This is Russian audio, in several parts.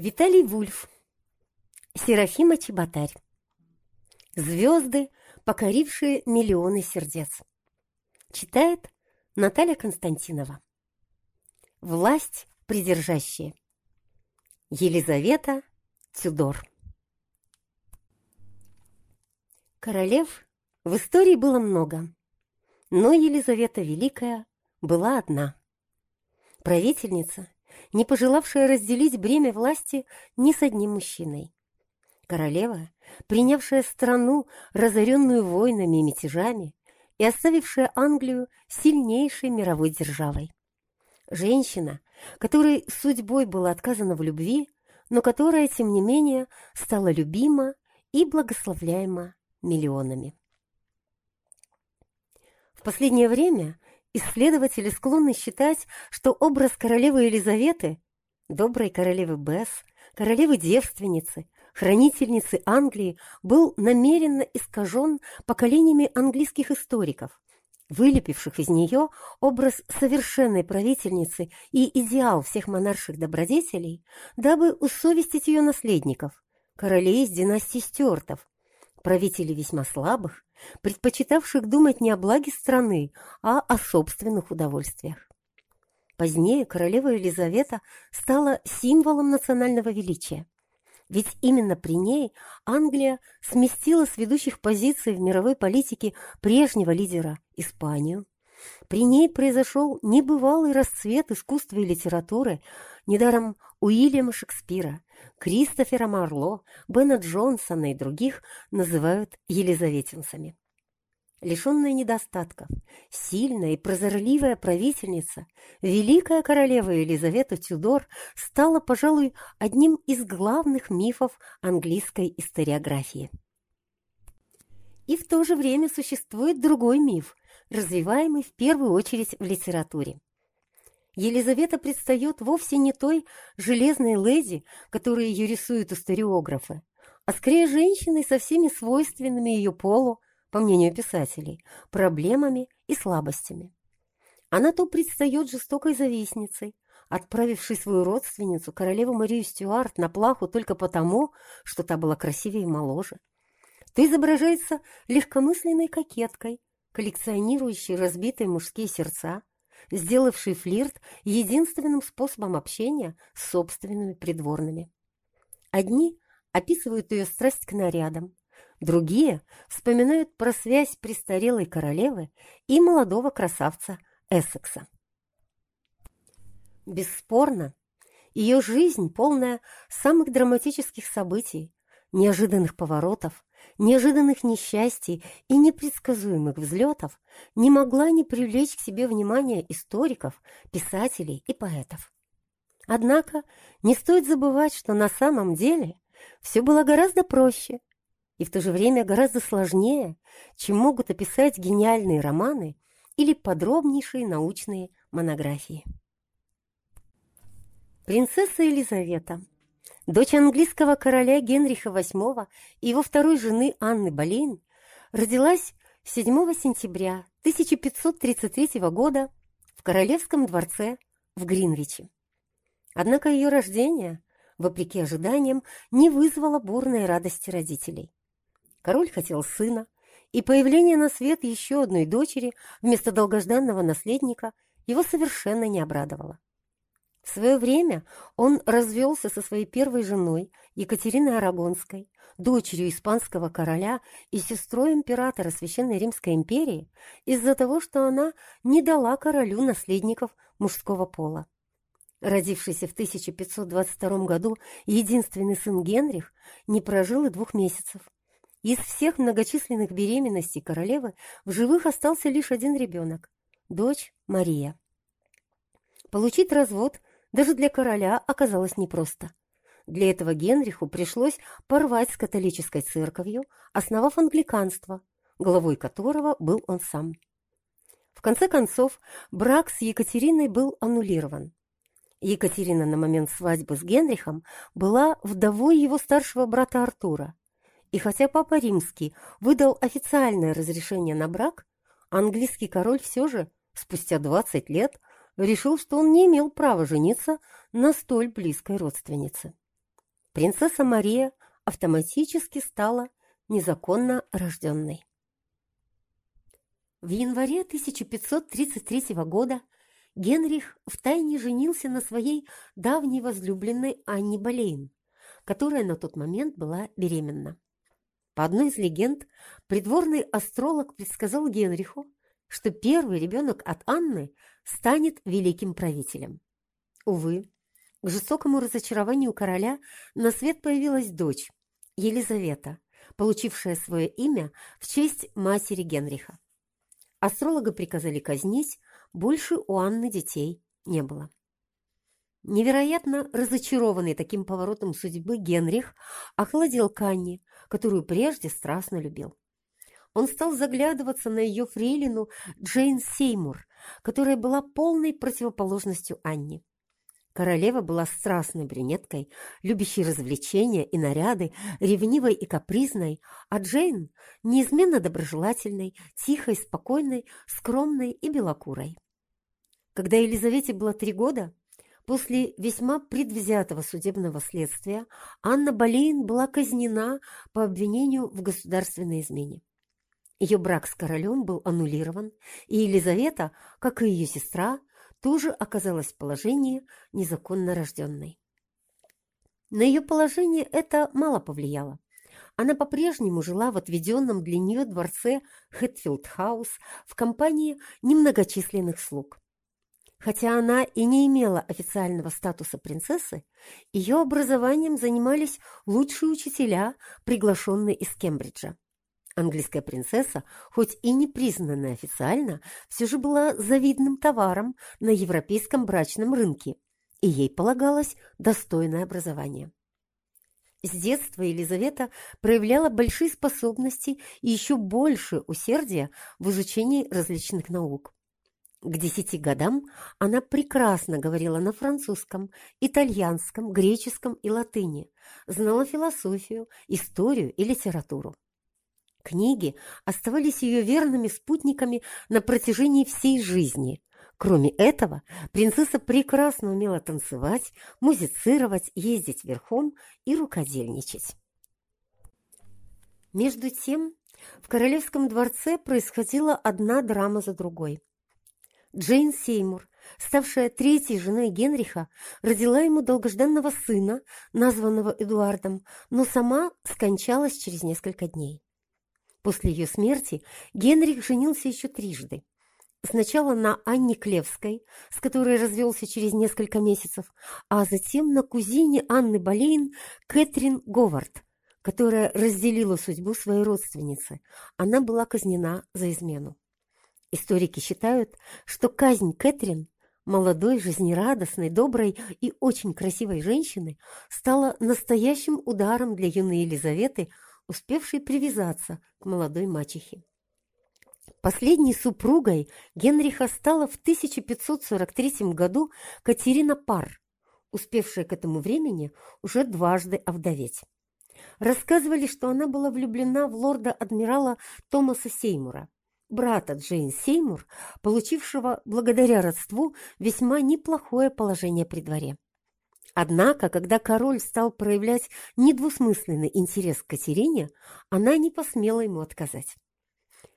Виталий Вульф. Серафима Чеботарь. Звезды, покорившие миллионы сердец. Читает Наталья Константинова. Власть придержащая. Елизавета Тюдор. Королев в истории было много, но Елизавета Великая была одна. Правительница, не пожелавшая разделить бремя власти ни с одним мужчиной. Королева, принявшая страну, разоренную войнами и мятежами, и оставившая Англию сильнейшей мировой державой. Женщина, которой судьбой было отказано в любви, но которая, тем не менее, стала любима и благословляема миллионами. В последнее время Исследователи склонны считать, что образ королевы Елизаветы, доброй королевы Бесс, королевы-девственницы, хранительницы Англии, был намеренно искажен поколениями английских историков, вылепивших из нее образ совершенной правительницы и идеал всех монарших добродетелей, дабы усовестить ее наследников, королей из династии Стюартов, правителей весьма слабых, предпочитавших думать не о благе страны, а о собственных удовольствиях. Позднее королева Елизавета стала символом национального величия. Ведь именно при ней Англия сместила с ведущих позиций в мировой политике прежнего лидера Испанию. При ней произошел небывалый расцвет искусства и литературы, недаром Уильяма Шекспира, Кристофера Марло, Бена Джонсона и других называют елизаветинцами. Лишенная недостатков, сильная и прозорливая правительница, великая королева Елизавета Тюдор стала, пожалуй, одним из главных мифов английской историографии. И в то же время существует другой миф, развиваемый в первую очередь в литературе. Елизавета предстает вовсе не той железной леди, которую ее рисуют историографы, а скорее женщиной со всеми свойственными ее полу, по мнению писателей, проблемами и слабостями. Она то предстает жестокой завистницей, отправившей свою родственницу, королеву Марию Стюарт, на плаху только потому, что та была красивее и моложе, то изображается легкомысленной кокеткой, коллекционирующей разбитые мужские сердца, сделавший флирт единственным способом общения с собственными придворными. Одни описывают ее страсть к нарядам, другие вспоминают про связь престарелой королевы и молодого красавца Эссекса. Бесспорно, ее жизнь, полная самых драматических событий, неожиданных поворотов, неожиданных несчастий и непредсказуемых взлетов не могла не привлечь к себе внимание историков, писателей и поэтов. Однако не стоит забывать, что на самом деле все было гораздо проще и в то же время гораздо сложнее, чем могут описать гениальные романы или подробнейшие научные монографии. Принцесса Елизавета Дочь английского короля Генриха VIII и его второй жены Анны Болейн родилась 7 сентября 1533 года в Королевском дворце в Гринвиче. Однако ее рождение, вопреки ожиданиям, не вызвало бурной радости родителей. Король хотел сына, и появление на свет еще одной дочери вместо долгожданного наследника его совершенно не обрадовало. В свое время он развелся со своей первой женой Екатериной Арагонской, дочерью испанского короля и сестрой императора Священной Римской империи из-за того, что она не дала королю наследников мужского пола. Родившийся в 1522 году единственный сын Генрих не прожил и двух месяцев. Из всех многочисленных беременностей королевы в живых остался лишь один ребенок – дочь Мария. Получить развод даже для короля оказалось непросто. Для этого Генриху пришлось порвать с католической церковью, основав англиканство, главой которого был он сам. В конце концов, брак с Екатериной был аннулирован. Екатерина на момент свадьбы с Генрихом была вдовой его старшего брата Артура. И хотя Папа Римский выдал официальное разрешение на брак, английский король все же, спустя 20 лет, решил, что он не имел права жениться на столь близкой родственнице. принцесса Мария автоматически стала незаконно рожденной. В январе 1533 года Генрих втайне женился на своей давней возлюбленной Анне Болейн, которая на тот момент была беременна. По одной из легенд, придворный астролог предсказал Генриху, что первый ребенок от Анны станет великим правителем. Увы, к жестокому разочарованию короля на свет появилась дочь, Елизавета, получившая свое имя в честь матери Генриха. Астролога приказали казнить, больше у Анны детей не было. Невероятно разочарованный таким поворотом судьбы Генрих охладил Канни, которую прежде страстно любил. Он стал заглядываться на ее фрейлину Джейн Сеймур, которая была полной противоположностью Анне. Королева была страстной брюнеткой, любящей развлечения и наряды, ревнивой и капризной, а Джейн – неизменно доброжелательной, тихой, спокойной, скромной и белокурой. Когда Елизавете было три года, после весьма предвзятого судебного следствия Анна Болейн была казнена по обвинению в государственной измене. Ее брак с королем был аннулирован, и Елизавета, как и ее сестра, тоже оказалась в положении незаконно рожденной. На ее положение это мало повлияло. Она по-прежнему жила в отведенном для нее дворце Хэтфилд-хаус в компании немногочисленных слуг. Хотя она и не имела официального статуса принцессы, ее образованием занимались лучшие учителя, приглашенные из Кембриджа. Английская принцесса, хоть и не признанная официально, все же была завидным товаром на европейском брачном рынке, и ей полагалось достойное образование. С детства Елизавета проявляла большие способности и еще больше усердия в изучении различных наук. К десяти годам она прекрасно говорила на французском, итальянском, греческом и латыни, знала философию, историю и литературу. Книги оставались ее верными спутниками на протяжении всей жизни. Кроме этого, принцесса прекрасно умела танцевать, музицировать, ездить верхом и рукодельничать. Между тем, в королевском дворце происходила одна драма за другой. Джейн Сеймур, ставшая третьей женой Генриха, родила ему долгожданного сына, названного Эдуардом, но сама скончалась через несколько дней. После ее смерти Генрих женился еще трижды. Сначала на Анне Клевской, с которой развелся через несколько месяцев, а затем на кузине Анны Болейн Кэтрин Говард, которая разделила судьбу своей родственницы. Она была казнена за измену. Историки считают, что казнь Кэтрин, молодой, жизнерадостной, доброй и очень красивой женщины, стала настоящим ударом для юной Елизаветы – успевший привязаться к молодой мачехе. Последней супругой Генриха стала в 1543 году Катерина Пар, успевшая к этому времени уже дважды овдоветь. Рассказывали, что она была влюблена в лорда-адмирала Томаса Сеймура, брата Джейн Сеймур, получившего благодаря родству весьма неплохое положение при дворе. Однако, когда король стал проявлять недвусмысленный интерес к Катерине, она не посмела ему отказать.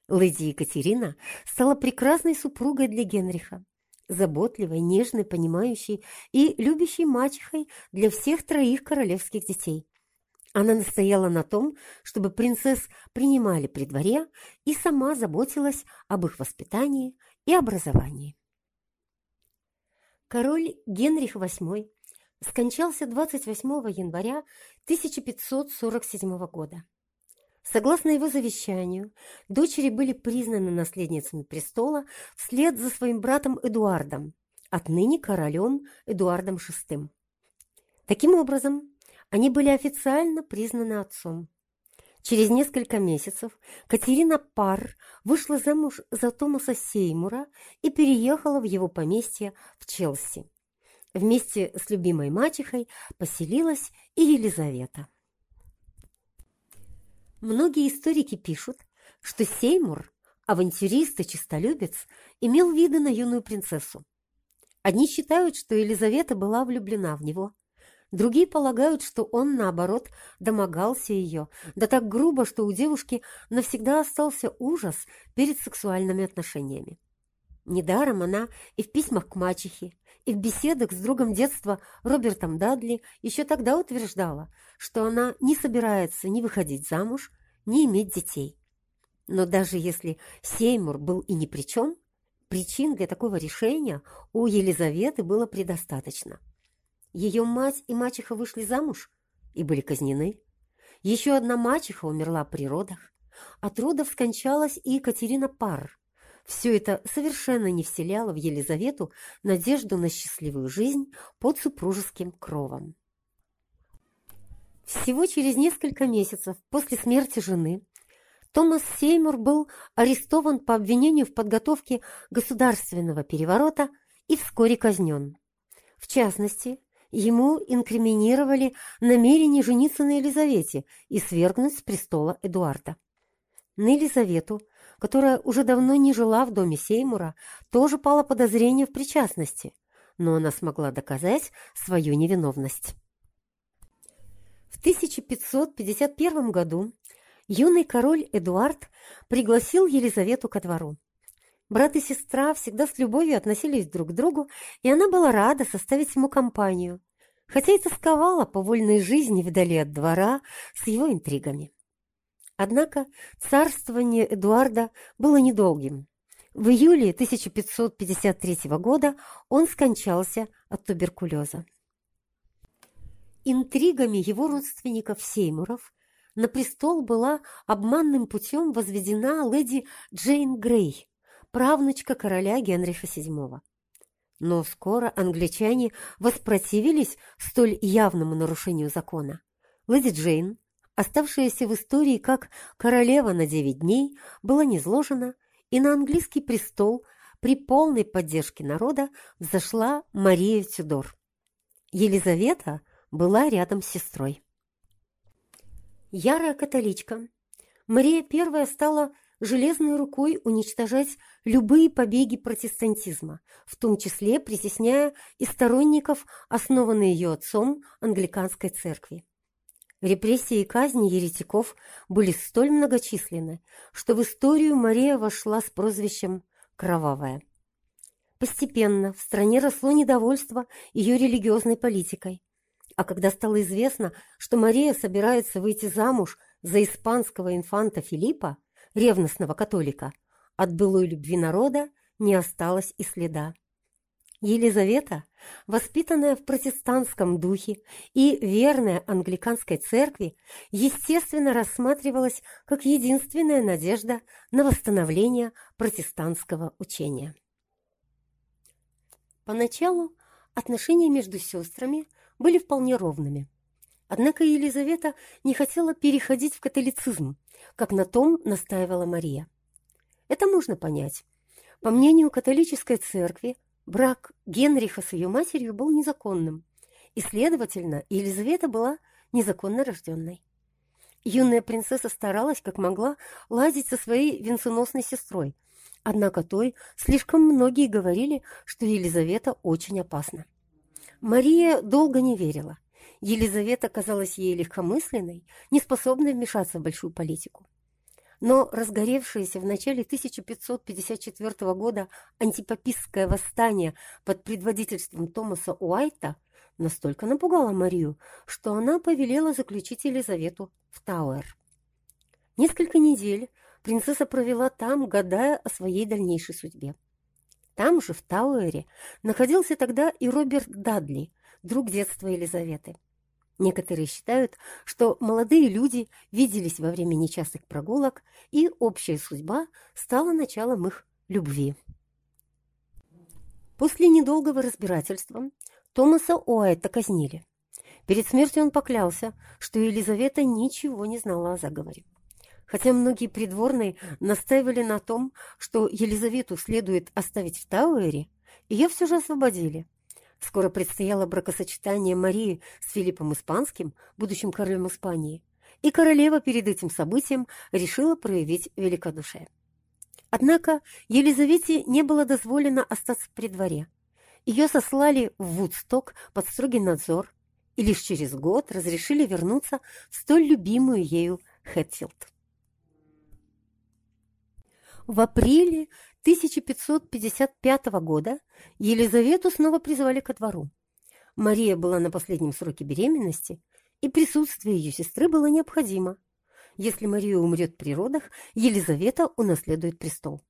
Леди Екатерина стала прекрасной супругой для Генриха, заботливой, нежной, понимающей и любящей мачехой для всех троих королевских детей. Она настояла на том, чтобы принцесс принимали при дворе и сама заботилась об их воспитании и образовании. Король Генрих VIII скончался 28 января 1547 года. Согласно его завещанию, дочери были признаны наследницами престола вслед за своим братом Эдуардом, отныне королем Эдуардом VI. Таким образом, они были официально признаны отцом. Через несколько месяцев Катерина Пар вышла замуж за Томаса Сеймура и переехала в его поместье в Челси. Вместе с любимой мачехой поселилась и Елизавета. Многие историки пишут, что Сеймур, авантюрист и честолюбец, имел виды на юную принцессу. Одни считают, что Елизавета была влюблена в него, Другие полагают, что он, наоборот, домогался ее, да так грубо, что у девушки навсегда остался ужас перед сексуальными отношениями. Недаром она и в письмах к мачехе, и в беседах с другом детства Робертом Дадли еще тогда утверждала, что она не собирается ни выходить замуж, ни иметь детей. Но даже если Сеймур был и ни при чем, причин для такого решения у Елизаветы было предостаточно. Ее мать и мачеха вышли замуж и были казнены. Еще одна мачеха умерла при родах. От родов скончалась и Екатерина Пар. Все это совершенно не вселяло в Елизавету надежду на счастливую жизнь под супружеским кровом. Всего через несколько месяцев после смерти жены Томас Сеймур был арестован по обвинению в подготовке государственного переворота и вскоре казнен. В частности, ему инкриминировали намерение жениться на Елизавете и свергнуть с престола Эдуарда. На Елизавету, которая уже давно не жила в доме Сеймура, тоже пало подозрение в причастности, но она смогла доказать свою невиновность. В 1551 году юный король Эдуард пригласил Елизавету ко двору. Брат и сестра всегда с любовью относились друг к другу, и она была рада составить ему компанию, хотя и тосковала по вольной жизни вдали от двора с его интригами. Однако царствование Эдуарда было недолгим. В июле 1553 года он скончался от туберкулеза. Интригами его родственников Сеймуров на престол была обманным путем возведена леди Джейн Грей, правнучка короля Генриха VII. Но скоро англичане воспротивились столь явному нарушению закона. Леди Джейн, оставшаяся в истории как королева на девять дней, была низложена, и на английский престол при полной поддержке народа взошла Мария Тюдор. Елизавета была рядом с сестрой. Ярая католичка, Мария I стала железной рукой уничтожать любые побеги протестантизма, в том числе притесняя и сторонников, основанной ее отцом англиканской церкви. Репрессии и казни еретиков были столь многочисленны, что в историю Мария вошла с прозвищем «Кровавая». Постепенно в стране росло недовольство ее религиозной политикой. А когда стало известно, что Мария собирается выйти замуж за испанского инфанта Филиппа, ревностного католика, от былой любви народа не осталось и следа. Елизавета, воспитанная в протестантском духе и верная англиканской церкви, естественно рассматривалась как единственная надежда на восстановление протестантского учения. Поначалу отношения между сестрами были вполне ровными. Однако Елизавета не хотела переходить в католицизм, как на том настаивала Мария. Это можно понять. По мнению католической церкви, брак Генриха с ее матерью был незаконным, и, следовательно, Елизавета была незаконно рожденной. Юная принцесса старалась, как могла, ладить со своей венценосной сестрой, однако той слишком многие говорили, что Елизавета очень опасна. Мария долго не верила. Елизавета казалась ей легкомысленной, неспособной вмешаться в большую политику. Но разгоревшееся в начале 1554 года антипапистское восстание под предводительством Томаса Уайта настолько напугало Марию, что она повелела заключить Елизавету в Тауэр. Несколько недель принцесса провела там, гадая о своей дальнейшей судьбе. Там же, в Тауэре, находился тогда и Роберт Дадли, друг детства Елизаветы. Некоторые считают, что молодые люди виделись во время нечастых прогулок, и общая судьба стала началом их любви. После недолгого разбирательства Томаса Уайта казнили. Перед смертью он поклялся, что Елизавета ничего не знала о заговоре. Хотя многие придворные настаивали на том, что Елизавету следует оставить в Тауэре, ее все же освободили. Скоро предстояло бракосочетание Марии с Филиппом Испанским, будущим королем Испании, и королева перед этим событием решила проявить великодушие. Однако Елизавете не было дозволено остаться при дворе. Ее сослали в Вудсток под строгий надзор, и лишь через год разрешили вернуться в столь любимую ею Хэтфилд. В апреле 1555 года Елизавету снова призвали ко двору. Мария была на последнем сроке беременности, и присутствие ее сестры было необходимо. Если Мария умрет при родах, Елизавета унаследует престол.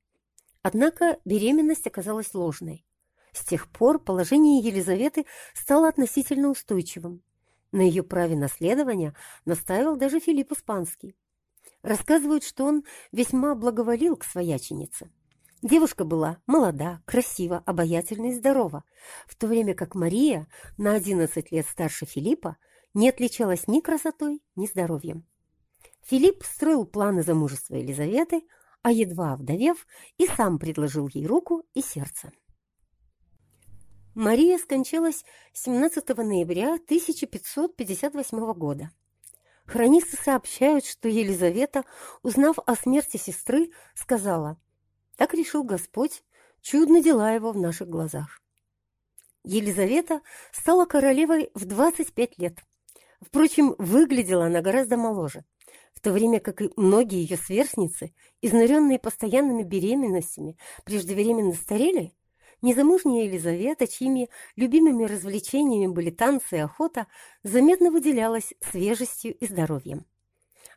Однако беременность оказалась ложной. С тех пор положение Елизаветы стало относительно устойчивым. На ее праве наследования настаивал даже Филипп Испанский. Рассказывают, что он весьма благоволил к свояченице. Девушка была молода, красива, обаятельна и здорова, в то время как Мария, на 11 лет старше Филиппа, не отличалась ни красотой, ни здоровьем. Филипп строил планы замужества Елизаветы, а едва вдовев, и сам предложил ей руку и сердце. Мария скончалась 17 ноября 1558 года. Хронисты сообщают, что Елизавета, узнав о смерти сестры, сказала «Так решил Господь, чудны дела его в наших глазах». Елизавета стала королевой в 25 лет. Впрочем, выглядела она гораздо моложе, в то время как и многие ее сверстницы, изнуренные постоянными беременностями, преждевременно старели, Незамужняя Елизавета, чьими любимыми развлечениями были танцы и охота, заметно выделялась свежестью и здоровьем.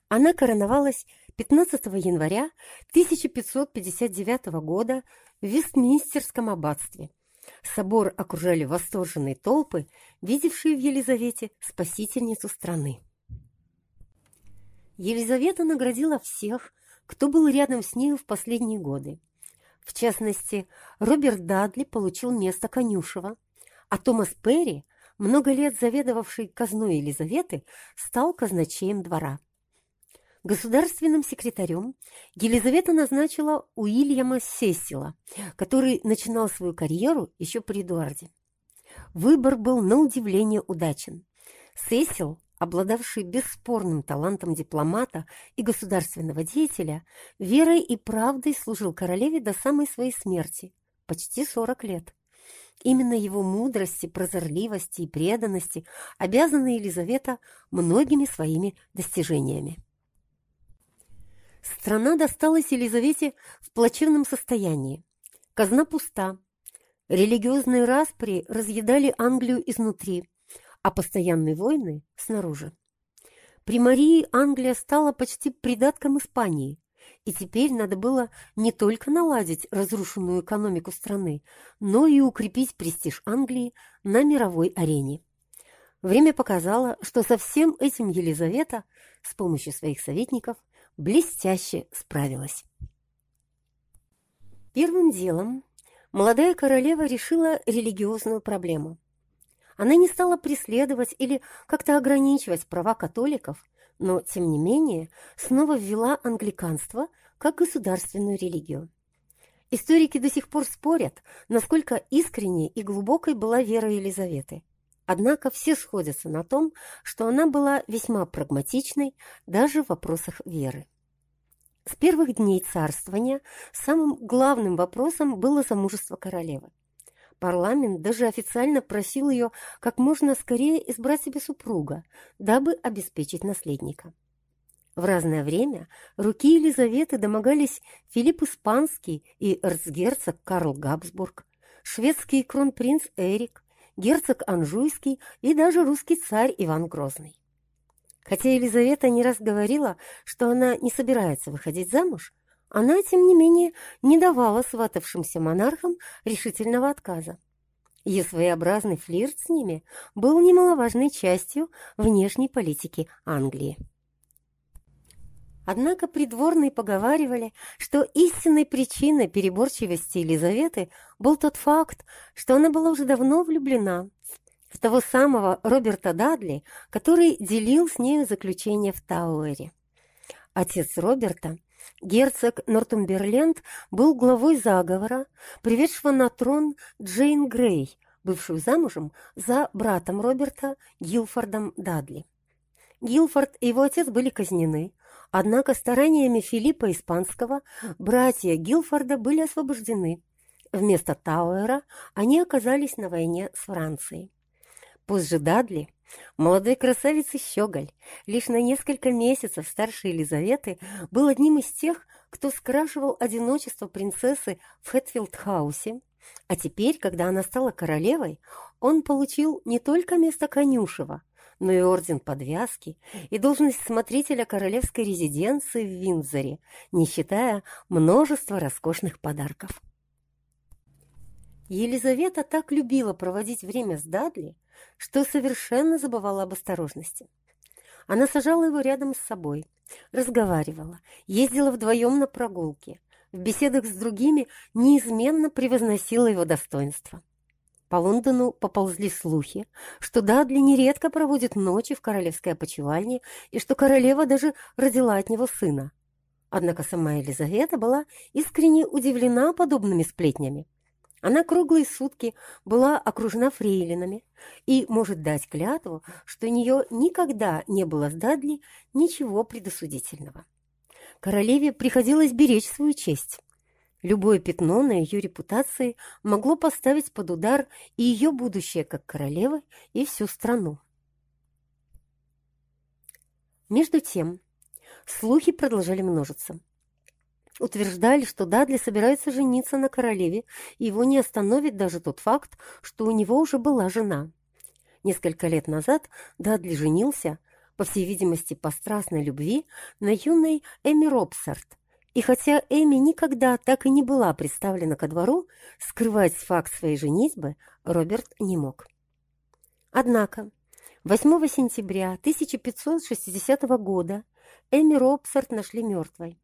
Она короновалась 15 января 1559 года в Вестминстерском аббатстве. Собор окружали восторженные толпы, видевшие в Елизавете спасительницу страны. Елизавета наградила всех, кто был рядом с ней в последние годы. В частности, Роберт Дадли получил место конюшева, а Томас Перри, много лет заведовавший казной Елизаветы, стал казначеем двора. Государственным секретарем Елизавета назначила Уильяма Сесила, который начинал свою карьеру еще при Эдуарде. Выбор был на удивление удачен. Сесил обладавший бесспорным талантом дипломата и государственного деятеля, верой и правдой служил королеве до самой своей смерти, почти 40 лет. Именно его мудрости, прозорливости и преданности обязана Елизавета многими своими достижениями. Страна досталась Елизавете в плачевном состоянии. Казна пуста. Религиозные распри разъедали Англию изнутри – а постоянные войны снаружи. При Марии Англия стала почти придатком Испании, и теперь надо было не только наладить разрушенную экономику страны, но и укрепить престиж Англии на мировой арене. Время показало, что со всем этим Елизавета с помощью своих советников блестяще справилась. Первым делом молодая королева решила религиозную проблему – она не стала преследовать или как-то ограничивать права католиков, но, тем не менее, снова ввела англиканство как государственную религию. Историки до сих пор спорят, насколько искренней и глубокой была вера Елизаветы. Однако все сходятся на том, что она была весьма прагматичной даже в вопросах веры. С первых дней царствования самым главным вопросом было замужество королевы. Парламент даже официально просил ее как можно скорее избрать себе супруга, дабы обеспечить наследника. В разное время руки Елизаветы домогались Филипп Испанский и эрцгерцог Карл Габсбург, шведский кронпринц Эрик, герцог Анжуйский и даже русский царь Иван Грозный. Хотя Елизавета не раз говорила, что она не собирается выходить замуж, она, тем не менее, не давала сватавшимся монархам решительного отказа. Ее своеобразный флирт с ними был немаловажной частью внешней политики Англии. Однако придворные поговаривали, что истинной причиной переборчивости Елизаветы был тот факт, что она была уже давно влюблена в того самого Роберта Дадли, который делил с нею заключение в Тауэре. Отец Роберта Герцог Нортумберленд был главой заговора, приведшего на трон Джейн Грей, бывшую замужем за братом Роберта Гилфордом Дадли. Гилфорд и его отец были казнены, однако стараниями Филиппа Испанского братья Гилфорда были освобождены. Вместо Тауэра они оказались на войне с Францией. Позже Дадли Молодой красавица Щеголь, лишь на несколько месяцев старше Елизаветы, был одним из тех, кто скрашивал одиночество принцессы в Хэтфилд-хаусе, а теперь, когда она стала королевой, он получил не только место конюшего, но и орден подвязки и должность смотрителя королевской резиденции в Виндзоре, не считая множества роскошных подарков. Елизавета так любила проводить время с Дадли, что совершенно забывала об осторожности. Она сажала его рядом с собой, разговаривала, ездила вдвоем на прогулки, в беседах с другими неизменно превозносила его достоинство. По Лондону поползли слухи, что Дадли нередко проводит ночи в королевской опочивальне и что королева даже родила от него сына. Однако сама Елизавета была искренне удивлена подобными сплетнями. Она круглые сутки была окружена фрейлинами и может дать клятву, что у нее никогда не было с Дадли ничего предосудительного. Королеве приходилось беречь свою честь. Любое пятно на ее репутации могло поставить под удар и ее будущее как королевы, и всю страну. Между тем, слухи продолжали множиться. Утверждали, что Дадли собирается жениться на королеве, и его не остановит даже тот факт, что у него уже была жена. Несколько лет назад Дадли женился, по всей видимости, по страстной любви, на юной Эми Робсарт, и хотя Эми никогда так и не была представлена ко двору, скрывать факт своей женитьбы Роберт не мог. Однако 8 сентября 1560 года Эми Робсарт нашли мертвой.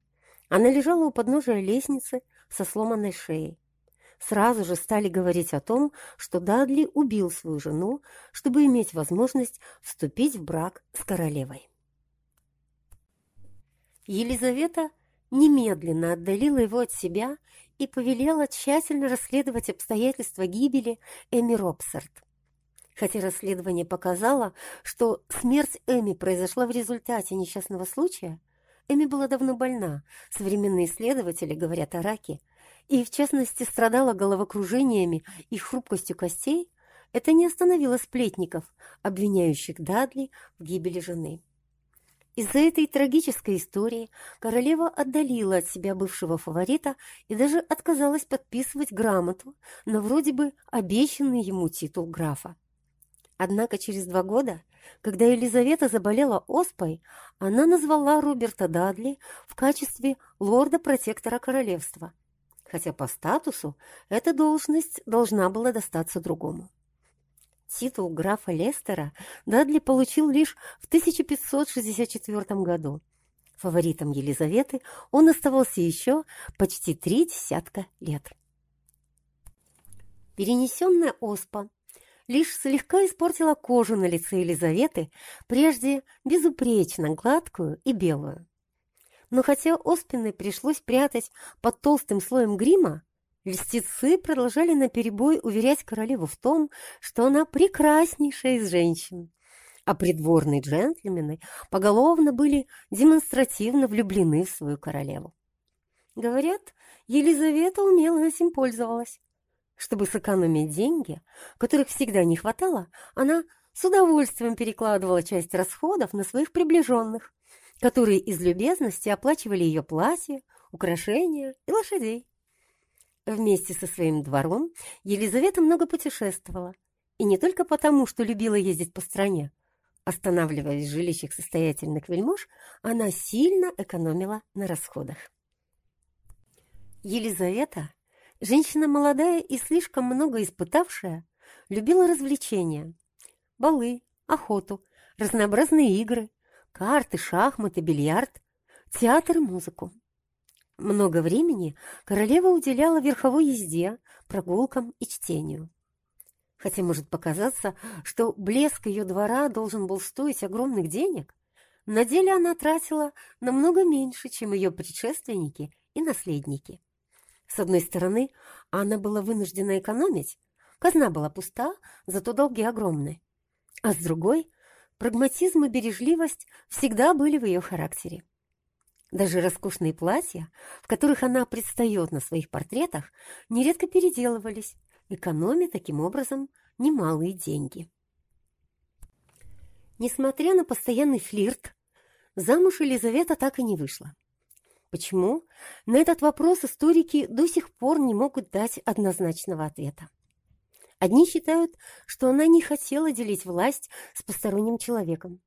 Она лежала у подножия лестницы со сломанной шеей. Сразу же стали говорить о том, что Дадли убил свою жену, чтобы иметь возможность вступить в брак с королевой. Елизавета – немедленно отдалила его от себя и повелела тщательно расследовать обстоятельства гибели Эми Робсарт. Хотя расследование показало, что смерть Эми произошла в результате несчастного случая, Эми была давно больна, современные исследователи говорят о раке, и в частности страдала головокружениями и хрупкостью костей, это не остановило сплетников, обвиняющих Дадли в гибели жены. Из-за этой трагической истории королева отдалила от себя бывшего фаворита и даже отказалась подписывать грамоту на вроде бы обещанный ему титул графа. Однако через два года, когда Елизавета заболела оспой, она назвала Роберта Дадли в качестве лорда-протектора королевства, хотя по статусу эта должность должна была достаться другому. Титул графа Лестера Дадли получил лишь в 1564 году. Фаворитом Елизаветы он оставался еще почти три десятка лет. Перенесенная оспа лишь слегка испортила кожу на лице Елизаветы, прежде безупречно гладкую и белую. Но хотя оспины пришлось прятать под толстым слоем грима, Льстецы продолжали наперебой уверять королеву в том, что она прекраснейшая из женщин, а придворные джентльмены поголовно были демонстративно влюблены в свою королеву. Говорят, Елизавета умело этим пользовалась. Чтобы сэкономить деньги, которых всегда не хватало, она с удовольствием перекладывала часть расходов на своих приближенных, которые из любезности оплачивали ее платье, украшения и лошадей. Вместе со своим двором Елизавета много путешествовала. И не только потому, что любила ездить по стране. Останавливаясь в жилищах состоятельных вельмож, она сильно экономила на расходах. Елизавета, женщина молодая и слишком много испытавшая, любила развлечения. Балы, охоту, разнообразные игры, карты, шахматы, бильярд, театр и музыку. Много времени королева уделяла верховой езде, прогулкам и чтению. Хотя может показаться, что блеск ее двора должен был стоить огромных денег, на деле она тратила намного меньше, чем ее предшественники и наследники. С одной стороны, она была вынуждена экономить, казна была пуста, зато долги огромны. А с другой, прагматизм и бережливость всегда были в ее характере. Даже роскошные платья, в которых она предстает на своих портретах, нередко переделывались, экономя таким образом немалые деньги. Несмотря на постоянный флирт, замуж Елизавета так и не вышла. Почему? На этот вопрос историки до сих пор не могут дать однозначного ответа. Одни считают, что она не хотела делить власть с посторонним человеком.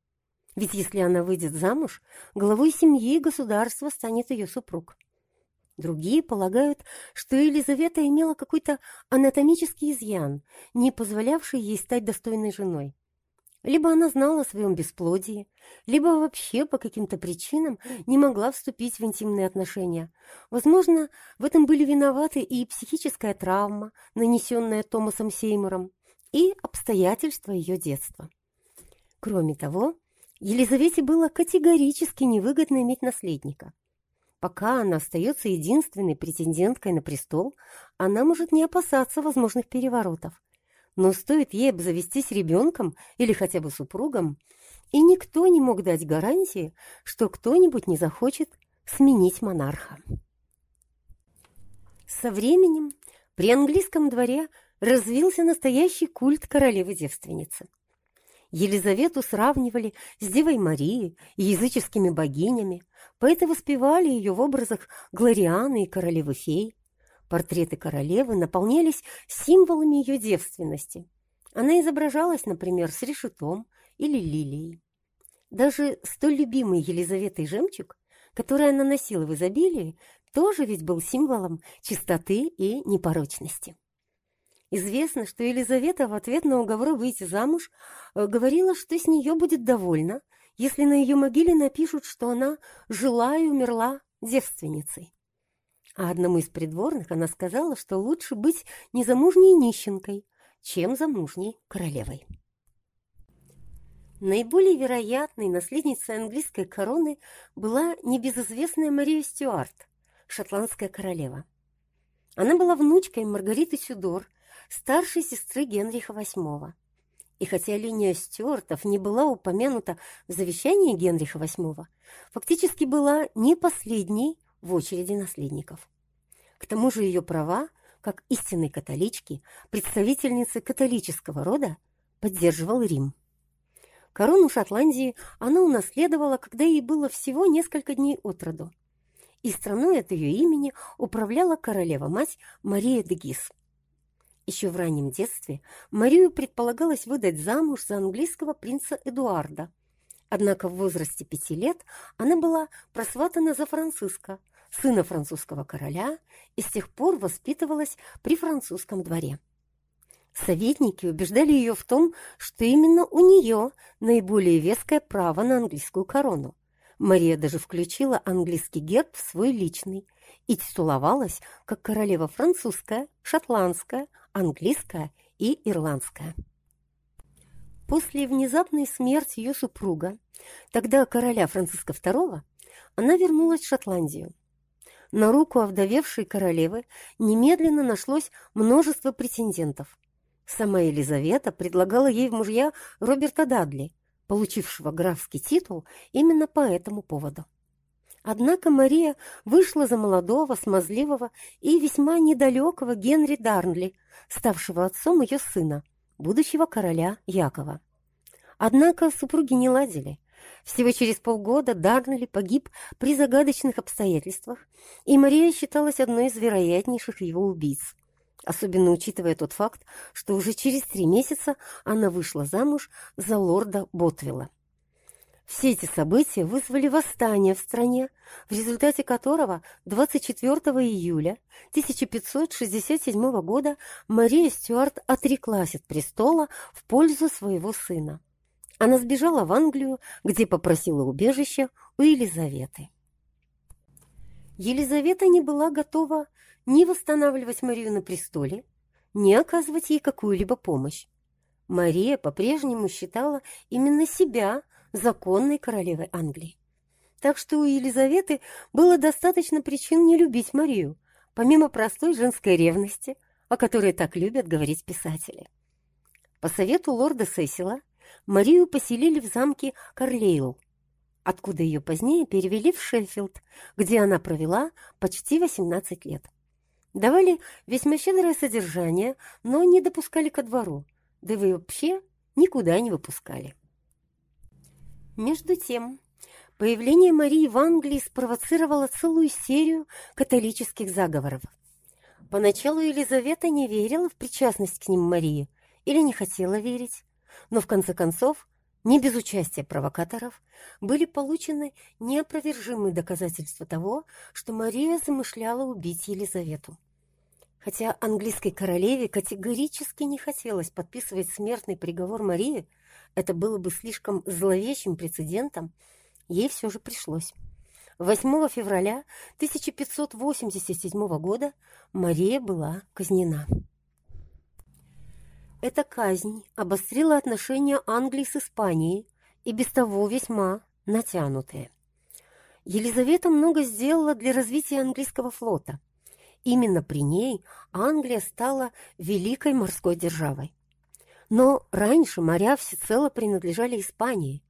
Ведь если она выйдет замуж, главой семьи и государства станет ее супруг. Другие полагают, что Елизавета имела какой-то анатомический изъян, не позволявший ей стать достойной женой. Либо она знала о своем бесплодии, либо вообще по каким-то причинам не могла вступить в интимные отношения. Возможно, в этом были виноваты и психическая травма, нанесенная Томасом Сеймуром, и обстоятельства ее детства. Кроме того, Елизавете было категорически невыгодно иметь наследника. Пока она остается единственной претенденткой на престол, она может не опасаться возможных переворотов. Но стоит ей обзавестись ребенком или хотя бы супругом, и никто не мог дать гарантии, что кто-нибудь не захочет сменить монарха. Со временем при английском дворе развился настоящий культ королевы-девственницы. Елизавету сравнивали с Девой Марией и языческими богинями, поэты воспевали ее в образах Глорианы и королевы-фей. Портреты королевы наполнялись символами ее девственности. Она изображалась, например, с решетом или лилией. Даже столь любимый Елизаветой жемчуг, который она носила в изобилии, тоже ведь был символом чистоты и непорочности. Известно, что Елизавета в ответ на уговор выйти замуж э, говорила, что с нее будет довольна, если на ее могиле напишут, что она жила и умерла девственницей. А одному из придворных она сказала, что лучше быть незамужней нищенкой, чем замужней королевой. Наиболее вероятной наследницей английской короны была небезызвестная Мария Стюарт, шотландская королева. Она была внучкой Маргариты Сюдор, старшей сестры Генриха VIII. И хотя линия Стюартов не была упомянута в завещании Генриха VIII, фактически была не последней в очереди наследников. К тому же ее права, как истинной католички, представительницы католического рода, поддерживал Рим. Корону Шотландии она унаследовала, когда ей было всего несколько дней от роду. И страной от ее имени управляла королева-мать Мария де Гис. Еще в раннем детстве Марию предполагалось выдать замуж за английского принца Эдуарда. Однако в возрасте пяти лет она была просватана за Франциска, сына французского короля, и с тех пор воспитывалась при французском дворе. Советники убеждали ее в том, что именно у нее наиболее веское право на английскую корону. Мария даже включила английский герб в свой личный и титуловалась как королева французская, шотландская, английская и ирландская. После внезапной смерти ее супруга, тогда короля Франциска II, она вернулась в Шотландию. На руку овдовевшей королевы немедленно нашлось множество претендентов. Сама Елизавета предлагала ей в мужья Роберта Дадли, получившего графский титул именно по этому поводу. Однако Мария вышла за молодого, смазливого и весьма недалекого Генри Дарнли, ставшего отцом ее сына, будущего короля Якова. Однако супруги не ладили. Всего через полгода Дарнли погиб при загадочных обстоятельствах, и Мария считалась одной из вероятнейших его убийц. Особенно учитывая тот факт, что уже через три месяца она вышла замуж за лорда Ботвилла. Все эти события вызвали восстание в стране, в результате которого 24 июля 1567 года Мария Стюарт отреклась от престола в пользу своего сына. Она сбежала в Англию, где попросила убежища у Елизаветы. Елизавета не была готова ни восстанавливать Марию на престоле, ни оказывать ей какую-либо помощь. Мария по-прежнему считала именно себя законной королевой Англии. Так что у Елизаветы было достаточно причин не любить Марию, помимо простой женской ревности, о которой так любят говорить писатели. По совету лорда Сесила Марию поселили в замке Карлейл, откуда ее позднее перевели в Шеффилд, где она провела почти 18 лет. Давали весьма щедрое содержание, но не допускали ко двору, да и вообще никуда не выпускали. Между тем, появление Марии в Англии спровоцировало целую серию католических заговоров. Поначалу Елизавета не верила в причастность к ним Марии или не хотела верить, но в конце концов, не без участия провокаторов, были получены неопровержимые доказательства того, что Мария замышляла убить Елизавету. Хотя английской королеве категорически не хотелось подписывать смертный приговор Марии, это было бы слишком зловещим прецедентом, ей все же пришлось. 8 февраля 1587 года Мария была казнена. Эта казнь обострила отношения Англии с Испанией и без того весьма натянутые. Елизавета много сделала для развития английского флота. Именно при ней Англия стала великой морской державой. Но раньше моря всецело принадлежали Испании.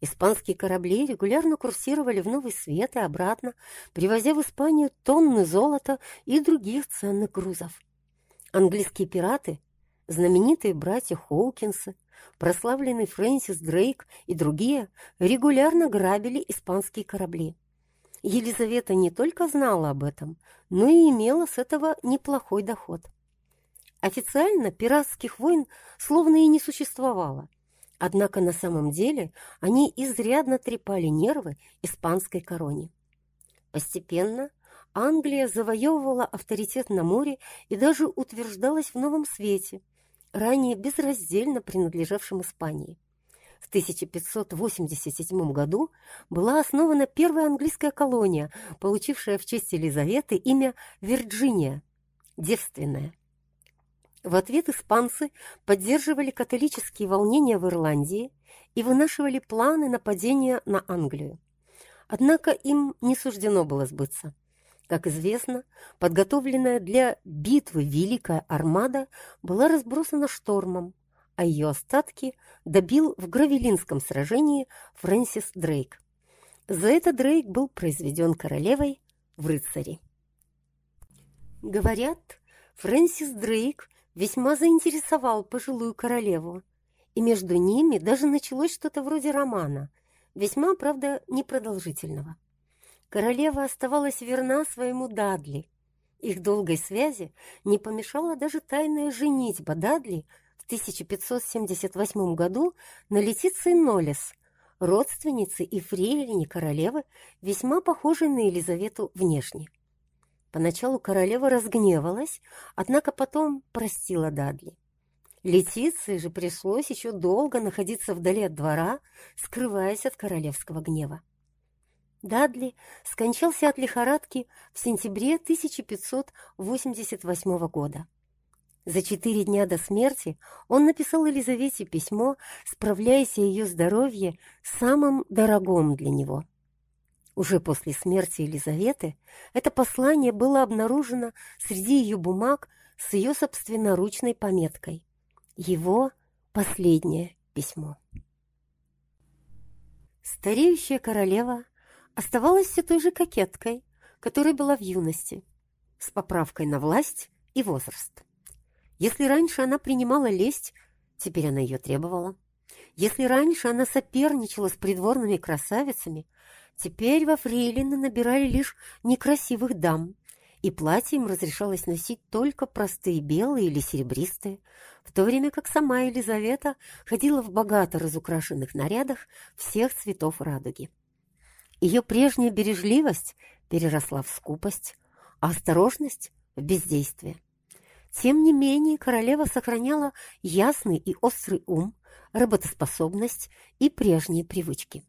Испанские корабли регулярно курсировали в Новый Свет и обратно, привозя в Испанию тонны золота и других ценных грузов. Английские пираты, знаменитые братья Хоукинсы, прославленный Фрэнсис Дрейк и другие регулярно грабили испанские корабли. Елизавета не только знала об этом, но и имела с этого неплохой доход. Официально пиратских войн словно и не существовало, однако на самом деле они изрядно трепали нервы испанской короне. Постепенно Англия завоевывала авторитет на море и даже утверждалась в новом свете, ранее безраздельно принадлежавшем Испании. В 1587 году была основана первая английская колония, получившая в честь Елизаветы имя Вирджиния, девственная. В ответ испанцы поддерживали католические волнения в Ирландии и вынашивали планы нападения на Англию. Однако им не суждено было сбыться. Как известно, подготовленная для битвы Великая Армада была разбросана штормом, а ее остатки добил в Гравелинском сражении Фрэнсис Дрейк. За это Дрейк был произведен королевой в рыцари. Говорят, Фрэнсис Дрейк весьма заинтересовал пожилую королеву, и между ними даже началось что-то вроде романа, весьма, правда, непродолжительного. Королева оставалась верна своему Дадли. Их долгой связи не помешала даже тайная женитьба Дадли – 1578 году на Летиции Нолес, родственнице и фрейлине королевы, весьма похожей на Елизавету внешне. Поначалу королева разгневалась, однако потом простила Дадли. Летиции же пришлось еще долго находиться вдали от двора, скрываясь от королевского гнева. Дадли скончался от лихорадки в сентябре 1588 года. За четыре дня до смерти он написал Елизавете письмо, справляясь о ее здоровье, самым дорогом для него. Уже после смерти Елизаветы это послание было обнаружено среди ее бумаг с ее собственноручной пометкой. Его последнее письмо. Стареющая королева оставалась все той же кокеткой, которой была в юности, с поправкой на власть и возраст. Если раньше она принимала лесть, теперь она ее требовала. Если раньше она соперничала с придворными красавицами, теперь во фрейлины набирали лишь некрасивых дам, и платье им разрешалось носить только простые белые или серебристые, в то время как сама Елизавета ходила в богато разукрашенных нарядах всех цветов радуги. Ее прежняя бережливость переросла в скупость, а осторожность — в бездействие. Тем не менее, королева сохраняла ясный и острый ум, работоспособность и прежние привычки.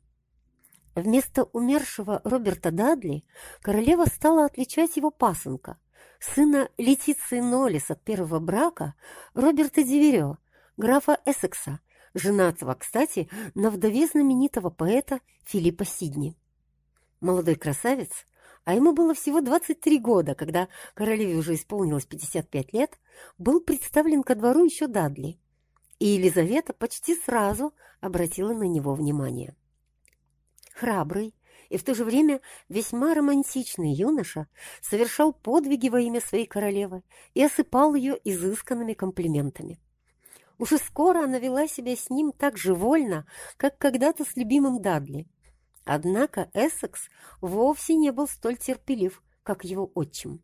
Вместо умершего Роберта Дадли королева стала отличать его пасынка, сына Летиции Ноллис от первого брака, Роберта Диверё, графа Эссекса, женатого, кстати, на вдове знаменитого поэта Филиппа Сидни. Молодой красавец а ему было всего 23 года, когда королеве уже исполнилось 55 лет, был представлен ко двору еще Дадли, и Елизавета почти сразу обратила на него внимание. Храбрый и в то же время весьма романтичный юноша совершал подвиги во имя своей королевы и осыпал ее изысканными комплиментами. Уже скоро она вела себя с ним так же вольно, как когда-то с любимым Дадли. Однако Эссекс вовсе не был столь терпелив, как его отчим.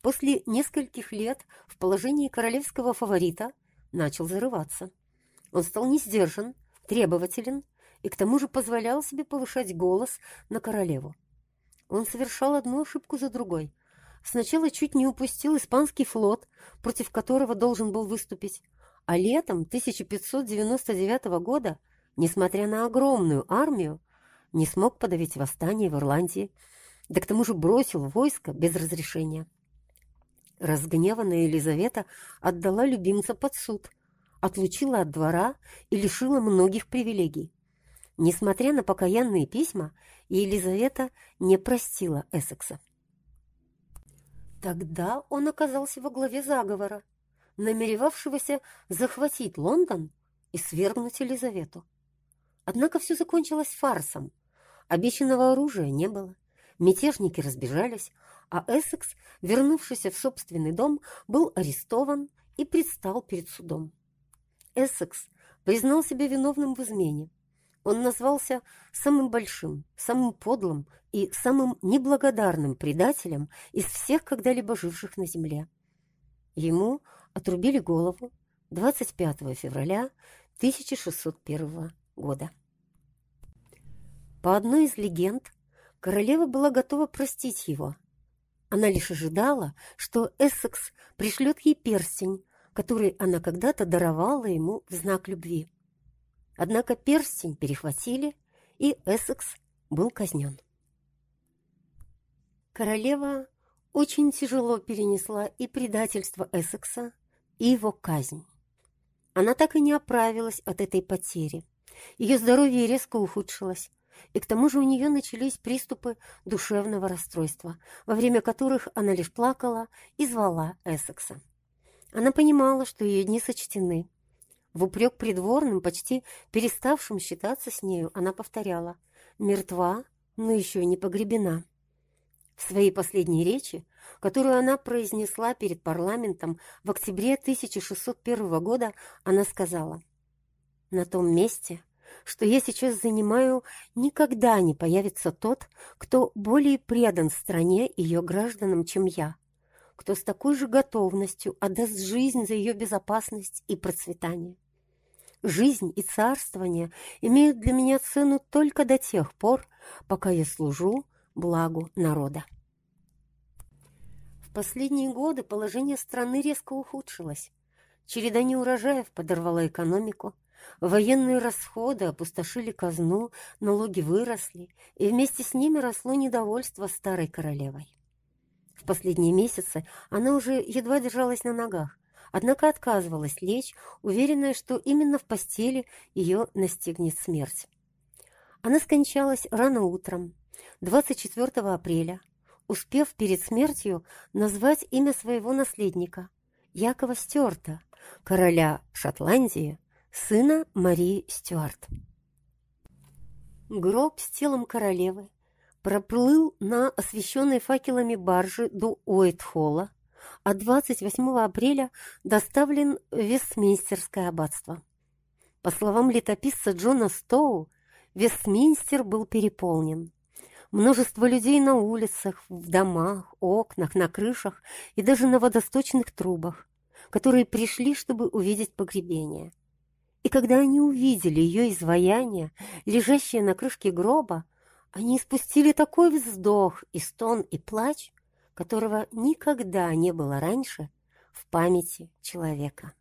После нескольких лет в положении королевского фаворита начал зарываться. Он стал несдержан, требователен и к тому же позволял себе повышать голос на королеву. Он совершал одну ошибку за другой. Сначала чуть не упустил испанский флот, против которого должен был выступить, а летом 1599 года, несмотря на огромную армию, не смог подавить восстание в Ирландии, да к тому же бросил войско без разрешения. Разгневанная Елизавета отдала любимца под суд, отлучила от двора и лишила многих привилегий. Несмотря на покаянные письма, Елизавета не простила Эссекса. Тогда он оказался во главе заговора, намеревавшегося захватить Лондон и свергнуть Елизавету. Однако все закончилось фарсом. Обещанного оружия не было, мятежники разбежались, а Эссекс, вернувшийся в собственный дом, был арестован и предстал перед судом. Эссекс признал себя виновным в измене. Он назвался самым большим, самым подлым и самым неблагодарным предателем из всех когда-либо живших на земле. Ему отрубили голову 25 февраля 1601 года. По одной из легенд, королева была готова простить его – она лишь ожидала, что Эссекс пришлет ей перстень, который она когда-то даровала ему в знак любви. Однако перстень перехватили, и Эссекс был казнен. Королева очень тяжело перенесла и предательство Эссекса, и его казнь. Она так и не оправилась от этой потери. Ее здоровье резко ухудшилось, и к тому же у нее начались приступы душевного расстройства, во время которых она лишь плакала и звала Эссекса. Она понимала, что ее дни сочтены. В упрек придворным, почти переставшим считаться с нею, она повторяла «мертва, но еще не погребена». В своей последней речи, которую она произнесла перед парламентом в октябре 1601 года, она сказала «На том месте, что я сейчас занимаю, никогда не появится тот, кто более предан стране и ее гражданам, чем я, кто с такой же готовностью отдаст жизнь за ее безопасность и процветание. Жизнь и царствование имеют для меня цену только до тех пор, пока я служу благу народа. В последние годы положение страны резко ухудшилось. Череда неурожаев подорвала экономику, Военные расходы опустошили казну, налоги выросли, и вместе с ними росло недовольство старой королевой. В последние месяцы она уже едва держалась на ногах, однако отказывалась лечь, уверенная, что именно в постели ее настигнет смерть. Она скончалась рано утром, 24 апреля, успев перед смертью назвать имя своего наследника, Якова Стюарта, короля Шотландии, сына Марии Стюарт. Гроб с телом королевы проплыл на освещенной факелами барже до Уайтхолла, а 28 апреля доставлен в Вестминстерское аббатство. По словам летописца Джона Стоу, Вестминстер был переполнен. Множество людей на улицах, в домах, окнах, на крышах и даже на водосточных трубах, которые пришли, чтобы увидеть погребение. И когда они увидели ее изваяние, лежащее на крышке гроба, они испустили такой вздох и стон и плач, которого никогда не было раньше в памяти человека.